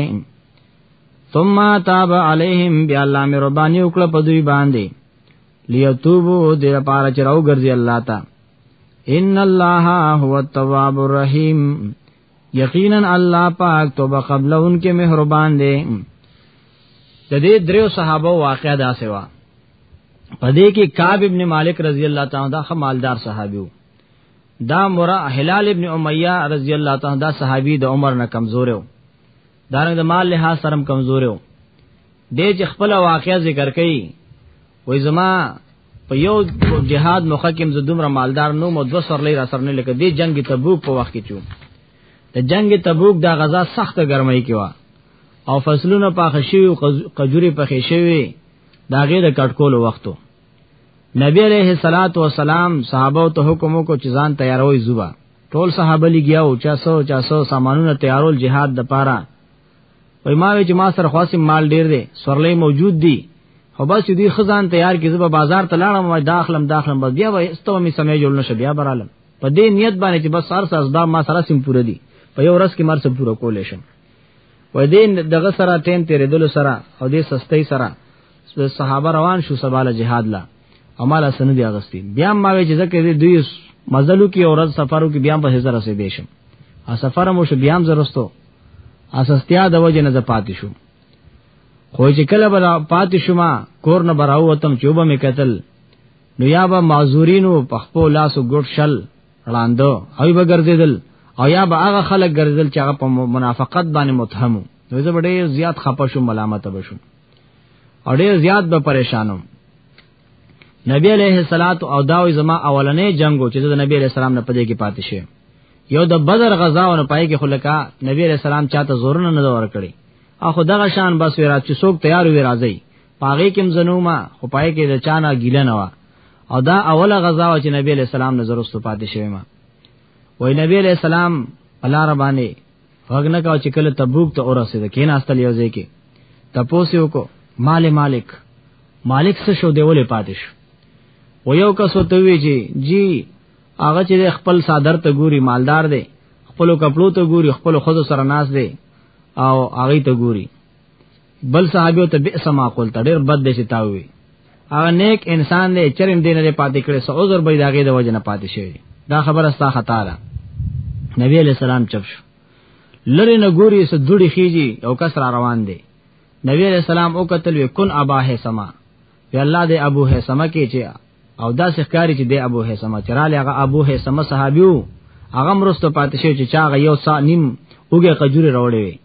ثم تاب علیہم بیا الله مې ربانی وکړه په دوی باندې لیتوبو دې لپاره چې راو ګرځي الله تا ان الله هو التواب الرحیم یقینا الله پاک توبه قبل ان کې مهربان دی د دې دریو صحابه واقعا دا سوا پدې کې کعب ابن مالک رضی الله تعالی دا خمالدار صحابي وو دا مرا هلال ابن امیہ رضی الله تعالی دا صحابي د عمر نه کمزور و دا نه د مال له سرم کمزور و دې چې خپل واقعیا ذکر کړي وې زما په یو جهاد موقع کې زه دومره مالدار نو مو دو سر لې را سر نه لکه دې جنگ تبوک په وخت کې چوم د جنگ تبوک دا غزا سخت ګرمۍ کې وا او فصلونه پاخه شوی او قجوري پخې شوی دا غیر کټکول وختو نبی علیہ الصلات والسلام صحابه ته حکم وکړ چې ځان تیاروي زوبا ټول صحابه لګیاو چا سو چا سو سامانونه تیارول جهاد د پاره وای ما وی چې ما سره خاص مال ډیر دی سورلې موجود دی خو بس دې خزان تیار کې زوبا بازار ته لاړم ما داخلم داخلم بس بیا وای استو می سمې جوړ نشه بیا برالم په دې نیت باندې چې بس سر ساز دا ما سره سم پوره دی په یو ورځ کې مر سم پوره کولې شم وای دې دغه سره ټیم تیرې دل سره او دې سستۍ سره صحابه روان شو سباله جهاد لا او مال سن دی اغستی بیا ما وی چې زکه دی دوی مزلو کې اورز سفرو کې بیا په هزار سره دی شم ا سفر مو شو بیا هم زرستو اسستیا د وجه نه پاتې شو خو چې کله بل پاتې شوم کور نه براو وتم چوبه می قتل نو یا به معذورینو په خپل لاسو ګډ شل وړاندو او به ګرځیدل او یا به هغه خلک ګرځیدل چې هغه په منافقت باندې متهمو نو زه ډېر زیات خپه شوم ملامت بشم او ډیر زیات به پریشانم نبی علیہ الصلات او داوی زما اولنې جنگو چې د نبی علیہ السلام نه پدې کې پاتې شه یو د بدر غزا ونه پای کې خلکا نبی علیہ السلام چاته زور نه نه ور کړی اخو دغه شان بس ورا چې څوک تیار وي راځي پاغه کې مزنوما خو پای کې د چانا ګیله نه وا او دا اوله غزا چې نبی علیہ السلام نظر واستو پاتې شوی ما وای نبی علیہ السلام الله ربانه غږنه کا چې کله تبوک ته اورسه ده کین استل یو ځای کې تپوسې وکړو مال مالک مالک څه شو دیولې پاتې شو و یو کس ته وی چې جی هغه چې خپل صادر ته ګوري مالدار دی خپل کپلو ته ګوري خپل خود سره ناس دی او هغه ته ګوري بل صحابي ته بئس ما قلت ډېر بد دې چې تاوي هغه نیک انسان دې چرم دې نه پاتې کړي سو عذر به داګه د وجه نه پاتې شي دا خبره ستا خطا ده نبی علیہ السلام چپ شو لری نه ګوري سو دوړي خيږي او کس را روان دي نبی علیہ السلام او قتل وی کن ابا ہے سما وی الله دې ابو ہے سما کې چې او دا سخکاری چې دې ابو ہے سما چراله هغه ابو ہے سما صحابيو هغه مرستو پاتې شي چې چاغه یو سا نیم اوګه قجوري راوړې وي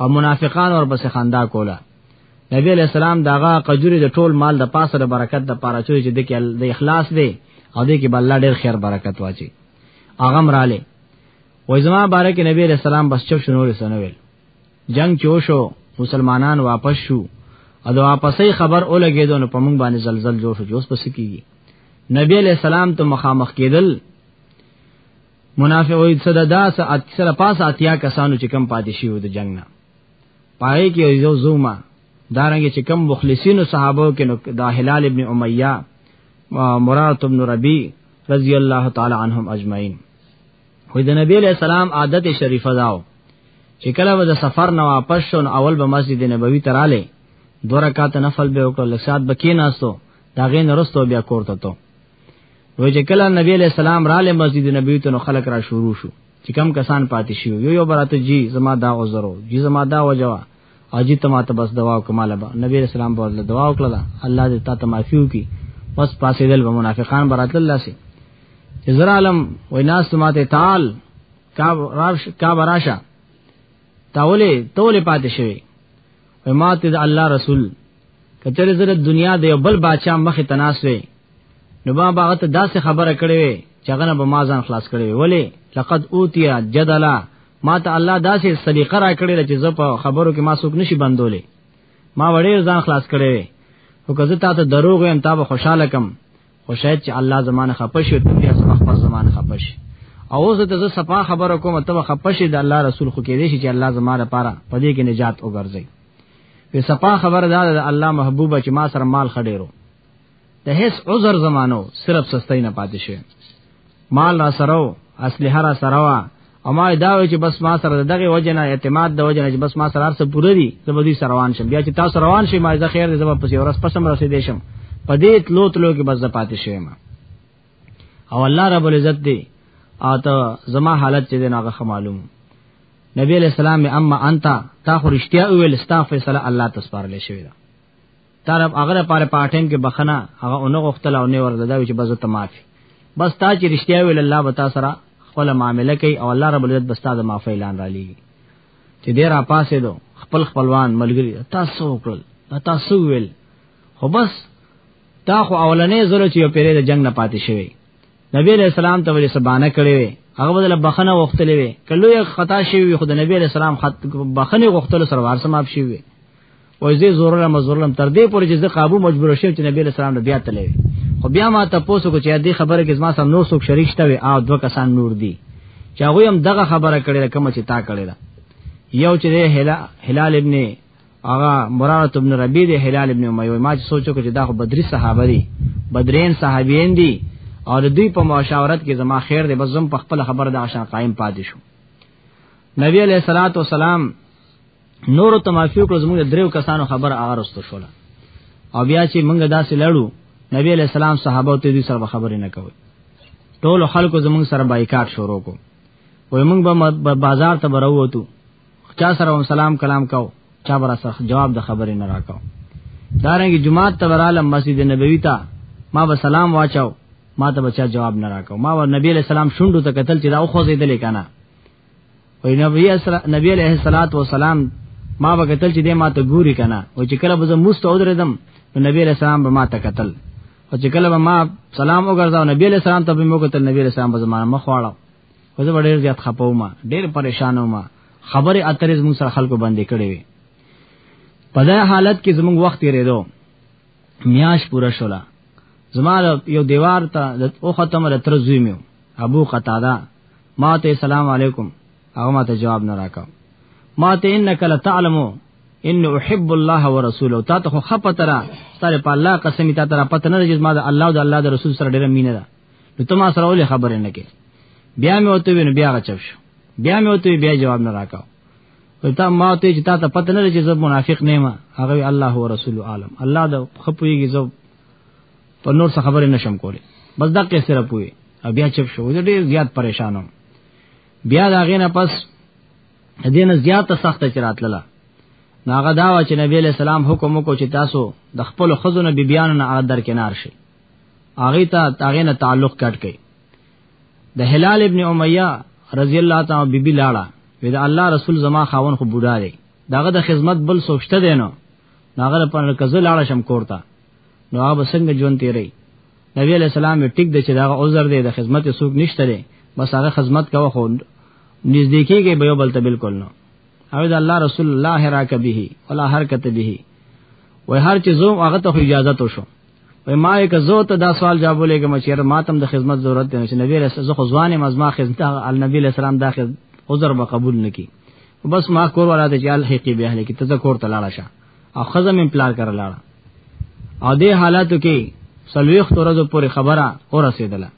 او منافقان اور پس خندا کولا نبی علیہ السلام داغه قجوری د ټول مال د پاسه د برکت د پاره چوي چې د کې د اخلاص دی او د کې بل ډیر خیر برکت واچي اغه مراله وای زما بارک نبی علیہ السلام بس چپ شنو رسنه ویل جنگ چوشو مسلمانان واپس شو او د واپسې خبر اولګېدو نو پمنګ باندې زلزل جوړ شو اوس پس کیږي نبی علیہ السلام ته مخامخ کېدل منافع وې صد داس اکثر پاس اتیا کسانو چې کم پاتې شي د جنگ نه پاره کې یو زوما دارنګ چې کم مخلصین صحابه کې نو دا هلال ابن امیہ مراد ابن ربی رضی الله تعالی عنهم اجمعین خو د نبی علیہ السلام عادت شریفه داو چې کله به د سفر نه واپس شون اول به مسجد نبوی تراله دو رکعات نفل به وکړ لکشات بکیناستو دا غین رستو بیا کوړته ته وای چې کله نبی علیہ السلام را لې مسجد نبوی ته نو خلق را شروع شو چې کم کسان پاتې شي یو یو براته جی زما دا عذرو جی زما دا وجوا اجی ته ماته بس دوا کمال با نبی علیہ السلام په دوا وکړه الله دې تا ته معافیو کی بس پاسې دل به منافقان برات الله سي زرا عالم وای ناس ماته تعال کا راش کا براشه تاوله توله پاتې شوی وای ماته الله رسول کچره زره دنیا د یو بل بادشاہ مخ ته ناس وي نو ما باغ ته داسې خبره کړې وي چې هغه نه به ما ځان خلاص کړې وي ولی لقد اوتیا جدلا ما ته الله داسې سلیقه را کړې چې زه په خبرو کې ما څوک نشي بندولې ما وړې ځان خلاص کړې وي او که زه تا ته دروغ یم تا به خوشاله کم خو شاید چې الله زمانه خپه شي او ته بیا سبق پر زمانه خپه شي او زه ته زه صفا خبره کوم ته خپه شي د الله رسول خو کې دې شي چې الله زمانه پاره پدې کې نجات وګرځي وی سپا خبر دا ده الله محبوبه چې ما سره مال خډیرو ته هیڅ عذر زمانو صرف سستای نه پاتې شي مال را سره اسلحه را سره وا او ما دا وی چې بس ما سره دغه وجه نه اعتماد د وجه نه چې بس ما سره ارسه پوره دي زه به دې سره روان شم بیا چې تاسو روان شئ ما زه خیر دې زما پسې ورس پسم رسیدې شم په دې تلو تلو کې بس د پاتې شوی ما او الله رب العزت دې او ته زما حالت چې دې ناغه معلوم نبی علیہ السلام اما انت تا خو رښتیا ویل ستا فیصله الله تسپارل شوی دا طرف هغه پاره پاټیم کې بخنه هغه اونغه وختل او نه ورده دا چې بزو ته معافي بس تا چې رښتیا ویل الله به تاسو سره خپل معاملې کوي او الله رب العزت بس تاسو معافي اعلان را لېږي چې ډیر اپاسې دو خپل خپلوان ملګری تاسو وکړل تاسو ویل خو بس تا خو اولنې زره چې یو پیری د جنگ نه پاتې شوی نبی علیہ السلام ته ولې سبانه کړې وي هغه بدل بخنه وختلې وي کله یو خطا شي وي خدای نبی علیہ السلام خط بخنه وختلو سره وار سماب شي وي او زه زورل مزورلم تر دې پورې چې زه قابو مجبور شوم چې نبی علیہ السلام له بیا تلې خو بیا ما ته پوسو کو چې دې خبره کې زما سم نور څوک شریک شته وي او دوه کسان نور دي چې هغه هم دغه خبره کړې کوم چې تا کړې یو چې هلال ابن هغه مرارت ابن ربی دی هلال ابن امیه ما چې سوچو چې دا خو بدری صحابه دي بدرین صحابین دي او دوی په مشاورت کې زما خیر دی بس زم په خپل خبر د عشان قائم پاتې شو نبی علیہ الصلوۃ والسلام نور ته معافی کړو زموږ دریو کسانو خبر هغه رستو شول او بیا چې موږ داسې لړو نبی علیہ السلام صحابه ته دې سره خبرې نه کوي ټول خلکو زموږ سره بایکاټ شروع کو وای موږ به بازار ته بروتو چا سره هم سلام کلام کاو چا برا سره جواب د خبرې نه راکاو دارنګ جمعه ته وراله مسجد نبوي ته ما به سلام واچاو ما ته بچا جواب نه راکاو ما ور نبی علیہ السلام شوندو ته قتل چې دا او خو زیدل کنه وای نبی اسرا نبی علیہ الصلات والسلام ما به قتل چې دې ما ته ګوري کنه او چې کله به زه مست او درېدم نبی علیہ السلام به ما ته قتل او چې کله به ما سلام وګرځاو نبی علیہ السلام ته به مو قتل نبی علیہ السلام به زمانه مخواړه خو زه ډېر زیات خپوم ډېر پریشان وم خبره اترې زموږ سره خلکو باندې کړې وي په دا حالت کې زموږ وخت یې ردو میاش پورا شولا زما یو دیوار ته د او ختمه د تر زوی میو ابو قتاده ما ته سلام علیکم هغه ما ته جواب نه راکاو ما ته انک لتعلمو ان احب الله ورسوله تا ته خو خپه ترا ستاره په الله قسم تا ترا پته نه جز ما د الله او د الله د رسول سره ډیره مینه ده نو ته ما سره ولې خبرې نه کې بیا مې وته وینم بیا غچب شو بیا مې وته بیا جواب نه راکاو ته ما ته چې تا ته پته نه لري چې زه منافق نه ما هغه الله او رسول عالم الله دا خپويږي زه په نور څه خبرې نشم کولې بس دا کې سره پوي بیا چپ شو زه ډیر زیات پریشانم بیا دا غینه پس دین زیات سخت چرات لاله ناغه دا و چې نبی له سلام حکم وکړو چې تاسو د خپل خزونه بیبیانو نه اړه درکنار شي هغه ته هغه نه تعلق کټ کړي د هلال ابن امیہ رضی الله تعالی بیبي لاړه وی دا الله رسول زما خاون خو بوډا دی داغه د خدمت بل سوچته دی نو هغه په کزه لاړه شم کوړتا نو هغه څنګه ژوند تیری نبی علیہ السلام ټیک د چې دا عذر دی د خدمت سوق نشته دی بس هغه خدمت کوه خو نږدې کېږي به یو بل ته بالکل نو او دا الله رسول الله راکبه ولا حرکت به وای هر چې زوم هغه ته اجازه تو شو وای ما یک زو ته دا سوال جواب ولګم چې یاره ماتم د خدمت ضرورت دی چې نبی رسول زه خو ځوانې مزما خدمت النبی علیہ السلام دا خدمت عذر به قبول نکي بس ما کور ولا ته جال حقي به اهل کی تذکر تلاړه شه او خزم امپلار کر لاړه او دې حالاتو کې سلويخ تورزو پورې خبره اور رسیدله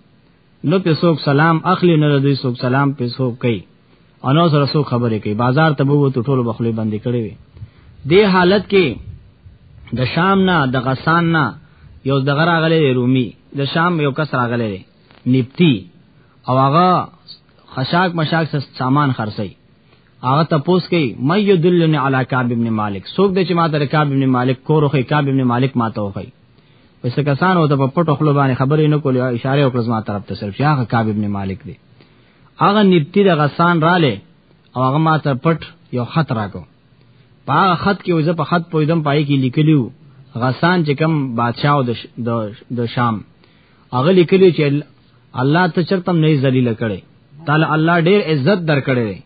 نو په څوک سلام اخلي نه دوی څوک سلام په څوک کوي او نو سره څوک خبرې کوي بازار ته به وته ټولو بخلې بندې کړې وي دې حالت کې د شام نه د غسان نه یو د غرا غلې رومي د شام یو کس راغلې نپتی او هغه خشاک مشاک سامان خرڅي هغه تپوس کوي مې یدلنی علی کعب ابن مالک څوک د چې ماته کعب ابن مالک کورو خې کعب ابن مالک ماته وخی پس کسان او ته په پټو خلو باندې خبرې نه کولې اشاره وکړه زما طرف ته صرف هغه کعب ابن مالک دی هغه نبتی د غسان رااله او هغه ماته پټ یو خط راکو په هغه خط کې وځه په خط پویدم پای کې لیکلیو غسان چې کم بادشاہ د د شام هغه لیکلی چې الله ته چرتم نه ذلیل کړي تعالی الله ډیر عزت درکړي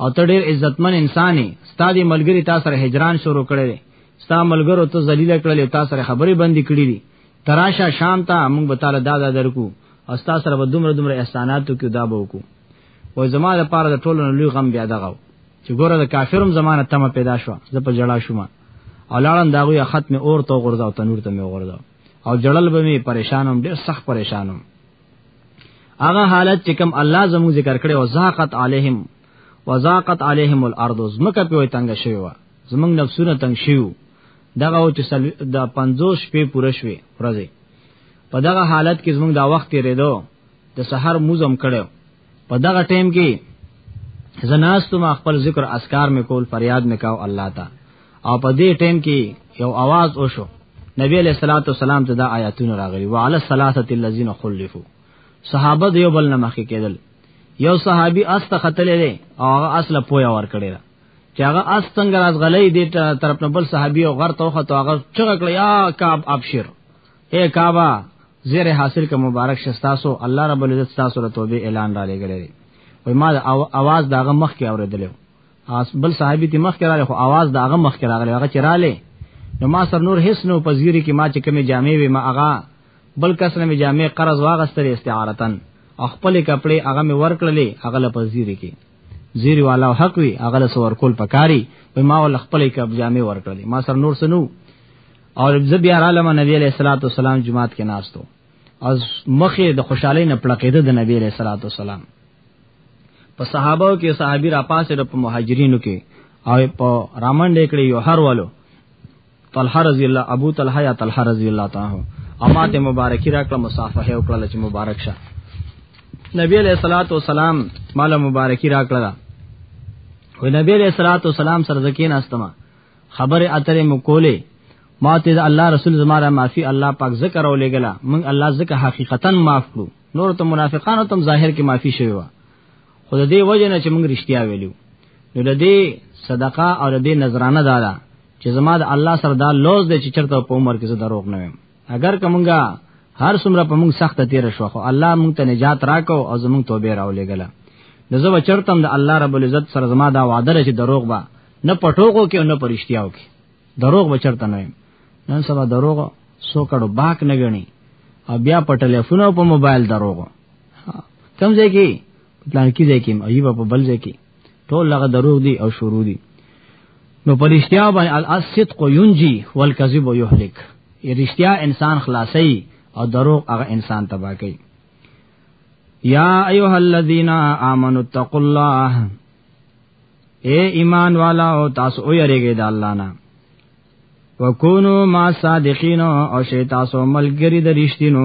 او ته ډیر عزتمن انساني ستادي ملګری تاسو سره هجران شروع کړي ستا ملګرو ته ذلیل کړي تاسو سره خبرې بندي کړې دي تراشه شام ته موږ به تعالی دادا درکو او تاسو سره به دومره دومره احساناتو کې دا به وکړو و زما د پاره د ټولو لوی غم بیا دغه چې ګوره د کافرم زمانه تمه پیدا شو زه په جړا شوم او لاړم داغوی ختم اور تو غرزاو تنور ته مې غرزاو او جړل به می پریشانم ډیر سخت پریشانم هغه حالت چې کوم الله زمو ذکر کړي او زاقت علیهم وزاقت علیهم الارض زمکه په تنگ شوی و زمنګ نفسونه تنگ شیو دغه او چې د 50 شپې پوره شوې ورځې په دغه حالت کې زمنګ دا وخت تیرې دو د سحر موزم کړو په دغه ټیم کې زناستو ما خپل ذکر اسکار مې کول فریاد مې کاو الله تا او په دې ټیم کې یو आवाज وشو نبی علیہ الصلوۃ والسلام ته دا آیاتونه راغلي وعلى الثلاثه الذين خلفوا صحابه دیو بل نه مخکې کېدل یو صحابي است خطلې دی او هغه اصله پویا ور کړی دا چې هغه اس څنګه راز غلې دی طرف نه بل صحابي او غر توخه تو هغه چغه کړی یا کعب ابشر اے کعبه زیر حاصل کا مبارک شستاسو الله رب العزت تاسو له توبه اعلان را لګلې وای ما اواز داغه مخ کې اوریدل اس بل صحابي ته مخ کې راغله خو اواز داغه مخ کې راغله هغه چراله نو ما سر نور هیڅ نو پذیری کې ما چې کمی جامې وې ما هغه بل کس نه جامې قرض واغستل استعارتن خپل کپڑے هغه می ورکړلې هغه له پذیری کې زیری والا حق وی هغه له سور کول پکاري په ما ول خپل کپ جامې ورکړلې ما سر نور سنو او زه بیا را لمه نبی علیہ الصلوۃ والسلام جمعات کې ناستو او مخه د خوشحالي نه پړقېده د نبی علیہ الصلوۃ والسلام په صحابه کې صحابي را پاسه د مهاجرینو کې او په رامن لیکړي یو هر والو طلحه رضی الله ابو طلحه یا طلحه رضی الله تعالی امات مبارکی راکړه مصافحه وکړه چې مبارک شه نبی علیہ الصلوۃ والسلام مال مبارکی راکړه وی نبی علیہ الصلوۃ والسلام سره ځکه ناستمه خبره اترې مو کولې ما ته د الله رسول زماره معافي الله پاک ذکر او لګلا من الله ذکر حقیقتا معاف کړو نور ته منافقانو تم ظاهر کې معافي شوی و خود دې وجه نه چې موږ رښتیا ویلو نو د دې صدقه او د دې نظرانه دادا چې زما د الله سره دا لوز دی چې چرته په عمر کې زه دروغ نه ویم اگر کومګه هر څومره په موږ سخت تیر شو خو الله موږ ته نجات راکو او زموږ توبه راولېګله د زو چرتم د الله رب العزت سره زما دا وعده لري چې دروغ به نه پټوکو کې نه پرشتیاو کې دروغ بچرته نه نن سبا دروغ سو کړو باک نه غني او بیا په ټلیفون او په موبایل دروغ کم ځای کې پلان کې ځای کې ایوب په بل ځای کې ټول لغه دروغ دي او شروع دي نو پرشتیا باندې الصدق ينجي والكذب يهلك رشتیا انسان خلاصي او دروغ هغه انسان تباہ کوي یا ایها الذین آمنوا اتقوا الله اے ایمان والا او تاسو او یریږئ د الله نه وکونو ما صادقین او شی تاسو ملګری د رښتینو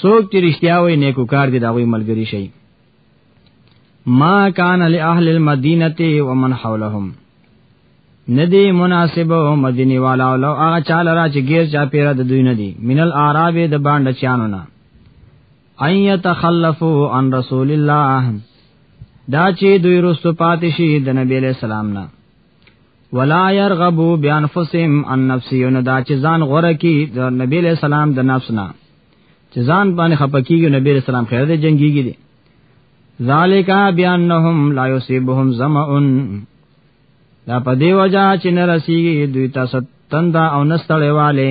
څوک چې رښتیا وایي نیکو کار دي دا وایي ملګری شي ما کان له اهل المدینه و من حولهم ندی مناسب او مدینی والا او هغه چاله را چې غیر چا پیرا د دوی ندی مینل اعراب د باندې چانو نه ان يتخلفوا عن رسول الله دا چې دوی رسو پاتې شي د نبی له سلام نه ولا يرغبوا بانفسهم عن نفسهم دا چې ځان غره کی د نبی له سلام د نفس نه چې ځان باندې خپکیږي نبی له سلام خیر دې جنگيږي دي ذالک بانهم لا يصيبهم ظمأ دا په دی وجہ چې نه رسیږي دوی تاسو تندا او نستړې والے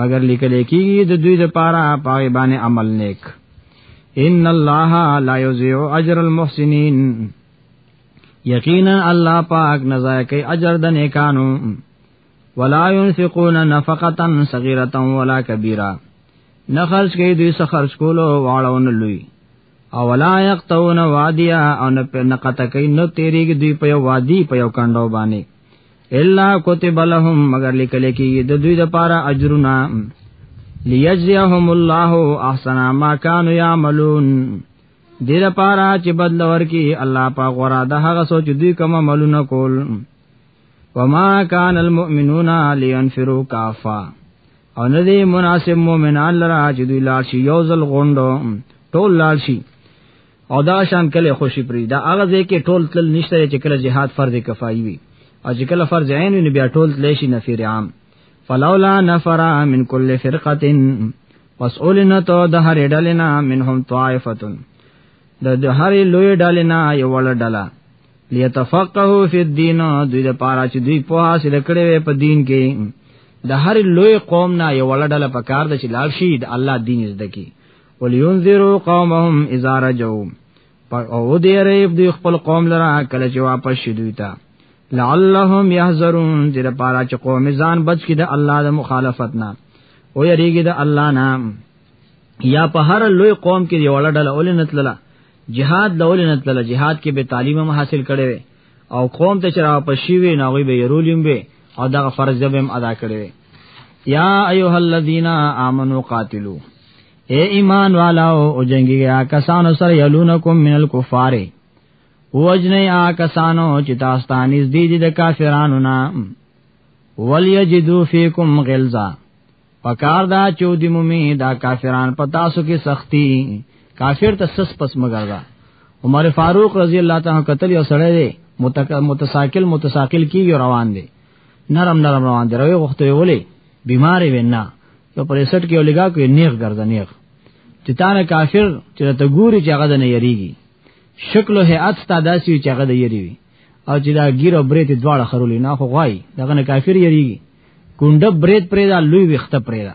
مگر لیکل کېږي د دوی لپاره پای باندې عمل نیک ان الله لا یضيع اجر المحسنین یقینا الله پاک نزای کوي اجر د نیکانو ولا ينفقون نفقه صغيره ولا كبيره نه خرج کوي دوی څخه خرج کولو واړونه لوی او ولا يقطعون واديا او نه نقطه کوي نو تیریږي دوی په وادي په یو کندو باندې الا كتب لهم مگر لیکل کی د دوی د پاره اجرنا ليجزيهم الله احسن ما كانوا يعملون دې د پاره چې بدل ورکی الله په غورا د هغه سوچ دوی کوم عملونه کول وما كان المؤمنون لينفروا كافا او نه دې مناسب مؤمنان لره چې دوی لاړ شي یو ځل غوندو ټول لاړ شي او دا شان کله خوشي پری دا هغه ځای کې ټول تل نشته چې کله جهاد فرض کفایي وي او چې کله فرض عین وي بیا ټول تل شي نفیر عام فلولا نفر من کل فرقه پس اولنا تو د هر ډلنا منهم طائفه د د هر لوی ډلنا یو ول ډلا ليتفقهوا فی الدین دوی د پاره چې دوی په حاصل کړي په دین کې د هر لوی قوم نه یو ول ډله پکار د چې لال شي د الله دین زده کی ولینذروا قومهم اذا رجوا پر او دې ریب دی خپل قوم لرا کله چې واپس شي دوی ته لعلهم يحذرون چې لپاره چې قوم ځان بچ کړي د الله د مخالفت نه او یریږي د الله نام یا په هر لوی قوم کې یو ډله اول نه تلله jihad د اول نه تلله jihad کې به تعلیم هم حاصل کړي او قوم ته چې را پښي وي نه وي به يرولیم به او دغه فرض به هم ادا کړي یا ایها الذین آمنو قاتلوا اے ایمان والاو او جنگی آ کسانو سره یلونکم من الکفار وجنی آ کسانو چې تاسو ته نږدې دي د کافرانو نه ولیجدو فیکم غلظه پکار دا چو دی مومی دا کافران پتا سو کی سختی کافر ته سس پس مګردا عمر فاروق رضی الله تعالی قتل یو سړی دی متساکل متساکل کی روان دی نرم نرم روان دی روي غوښته ویولې بیمارې وینا یو پر سټ کې ولګا کوي نیغ ګرځه نیغ چې تانه کافر چې ته ګوري چې هغه نه یریږي شکل او هيئت ستا داسي چې هغه د یری وي او چې دا ګیر او بریت دواړه خرولې نه خو غوای دغه نه کافر یریږي کونډه بریت پرې دا لوی وخت پرې دا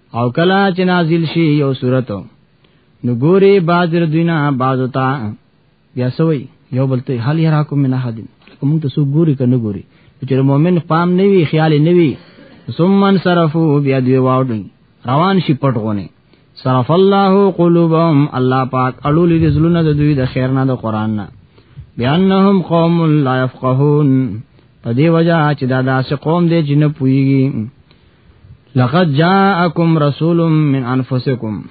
او کلا چې نازل شي یو صورت نو ګوري بازر دوینا بازو تا بیا سوي یو بلته حال یراکم من احدین کوم ته سو ګوري کنه ګوري چې مؤمن پام نه وی خیال نه وی ثم انصرفو بیا دوی واوډل روان شي پټ غونه صرف الله قلوبهم الله پاک اړول دي زلونه د دوی د خیر نه د قران نه بیانهم قوم لا يفقهون په دی وجہ چې دا داسې قوم دی چې نه پويږي لقد جاءکم رسول من انفسکم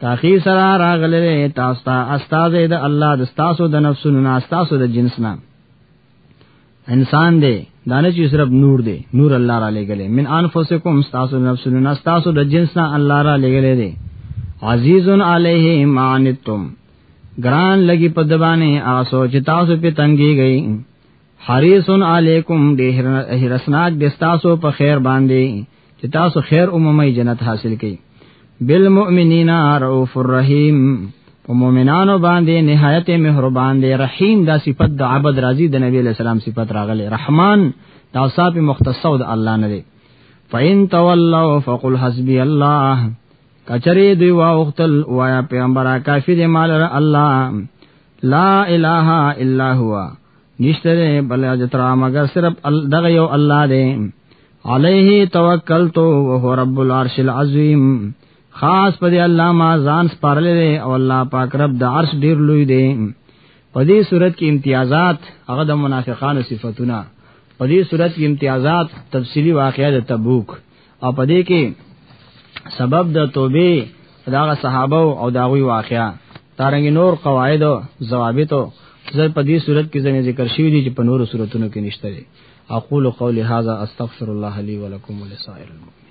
تاخیر سره راغله تاسو ته استاد د الله د تاسو د نفسونو نه تاسو د جنس نه انسان دی دانه چې صرف نور دی نور الله را لګلې من انفسکم تاسو نفسونو نه تاسو د جنس نه الله را لګلې دی عزیز علیه معنتم ګران لګي په دبانې آسو چې تاسو په تنګي گئی حریص علیکم ډیر حرسناک د تاسو په خیر باندې چې تاسو خیر عمومي جنت حاصل کړئ بالمؤمنین رؤوف الرحیم په مؤمنانو باندې نهایت مهربان دی رحیم دا صفت د عبد راضی د نبی علیہ السلام صفت راغلی رحمان دا صاحب مختص او د الله نه دی فین تولوا فقل حسبی الله کچری دی واختل وایا پیغمبره کافی دی مال الله لا اله الا هو نشته ده بل اجترا مگر صرف دغه یو الله دی علیه توکلت او هو رب العرش العظیم خاص په دې الله ما ځان سپارلې دی او الله پاک رب د عرش ډیر لوی دی په دې صورت کې امتیازات هغه د منافقانو صفاتونه په دې صورت کې امتیازات تفصیلی واقعې د تبوک او په دې کې سبب د توبې داغه صحابه او داغوی واقعا تارنګ نور قواعد او ضوابط زر په دې صورت کې ځنې ذکر شوی دی چې په نورو صورتونو کې نشته دی اقول قولی هذا استغفر الله لي ولكم ولسائر المؤمنين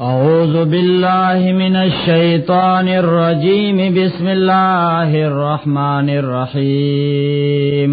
اعوذ بالله من الشیطان الرجیم بسم الله الرحمن الرحیم